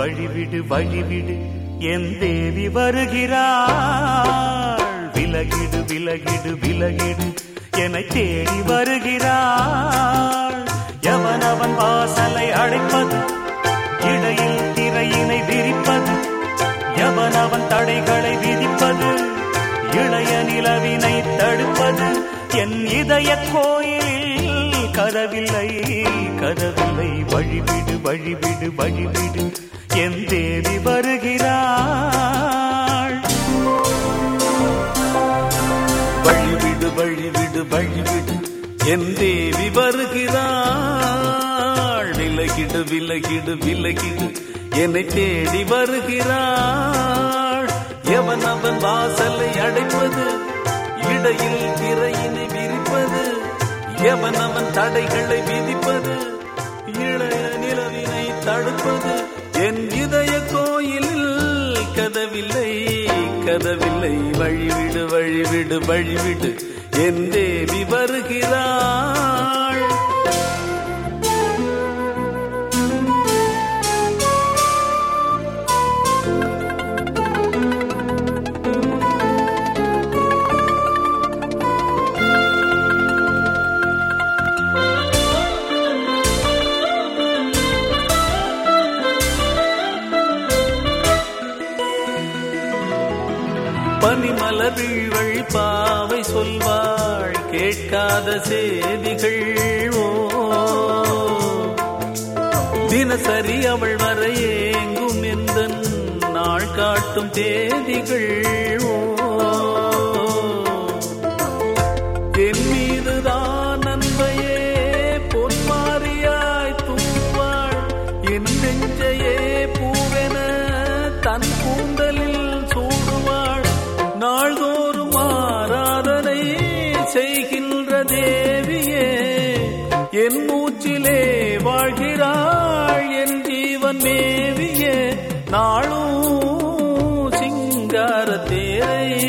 வழிவிடு வழிவிடு. என் தேவி வருகிறாள். விலகிடு விலகிடு விலகிடு. என்னை தேடி வருகிறாள். எவனவன் வாசலை அடைப்பது? இடையில் திரையினை விரிப்பது? எவனவன் தடைகளை விதிப்பது? இளைய நிலவினை தடுப்பது? என் இதய கோயிலில் கதவில்லை கதவில்லை. வழிவிடு வழிவிடு வழிவிடு. என் தேவி வருகிறாள். வழிவிடு வழிவிடு வழிவிடு என் தேவி வருகிறாள். விலகிடு விலகிடு விலகிடு என்னை தேடி வருகிறாள். எவன் அவன் வாசலை அடைப்பது? இடையில் திரையினை விரிப்பது? எவன் அவன் தடைகளை விதிப்பது? இளைய நிலவினை தடுப்பது? கதவில்லை கதவில்லை. வழிவிடு வழிவிடு வழிவிடு. என் தேவி வருகிறாள். பனி வீழ்வழி பாவை சொல்வாள் கேட்காத செய்திகள் ஓ. தினசரி அவள் வரையேங்கும் எந்த நாள் காட்டும் தேதிகள் மூச்சிலே வாழ்கிறாள் என் ஜீவன் மேவிய நாளும் சிங்கார தேரை.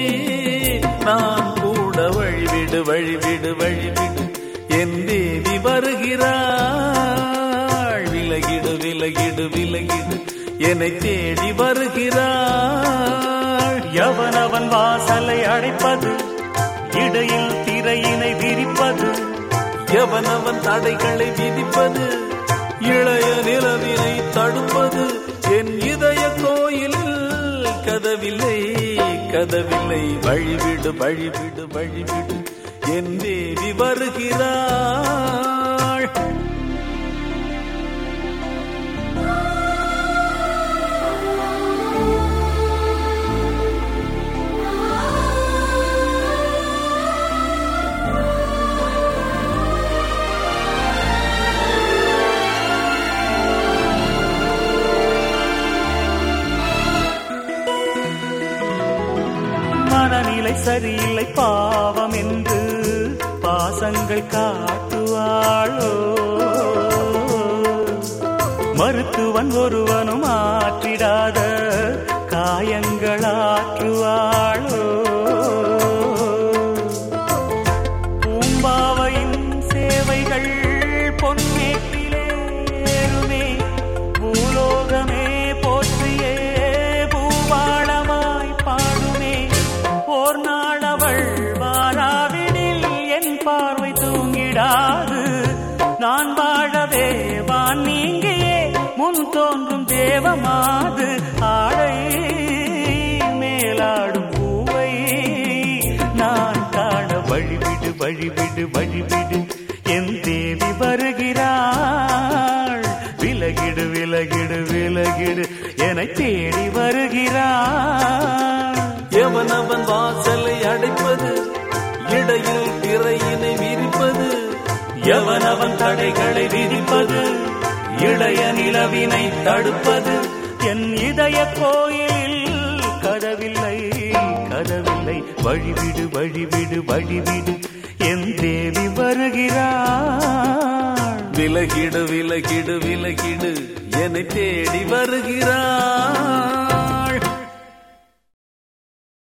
நான் கூட வழிவிடு வழிவிடு வழிவிடு. என் தேவி வருகிறாள். விலகிடு விலகிடு விலகிடு. என்னை தேடி வருகிறாள். எவனவன் வாசலை அடைப்பது? இடையில் திரையினை விரிப்பது? எவனவன் தடைகளை விதிப்பது இளைய நிலவினை தடுப்பது. என் இதய கோயிலில் கதவில்லை கதவில்லை. வழிவிடு வழிவிடு வழிவிடு. என் தேவி வருகிறாள். மனநிலை சரியில்லை பாவம் என்று பாசங்கள் காட்டுவாளோ. மருத்துவன் ஒருவனும் ஆற்றிடாத காயங்களாற்றுவாளோ பூம்பாவையின் சேவைகள் பொன்னே ஓர் நாள் அவள் வாராவிடில் என் பார்வை தூங்கிடாது. நான் வாழவே வான் நீங்கியே முன் தோன்றும் தேவமாது. ஆடை மேலாடும் பூவை நான் காண வழிவிடு வழிவிடு வழிவிடு. என் தேவி வருகிறாள். விலகிடு விலகிடு விலகிடு. என தேடி வருகிறாள். எவனவன் வாசலை அடைப்பது இடையில் திரையினை விரிப்பது எவன் அவன் தடைகளை விதிப்பது இளைய நிலவினை தடுப்பது. என் இதய கோயிலில் கதவில்லை கதவில்லை. வழிவிடு வழிவிடு வழிவிடு. என் தேவி வருகிறாள். விலகிடு விலகிடு விலகிடு. என்னை தேடி வருகிறாள்.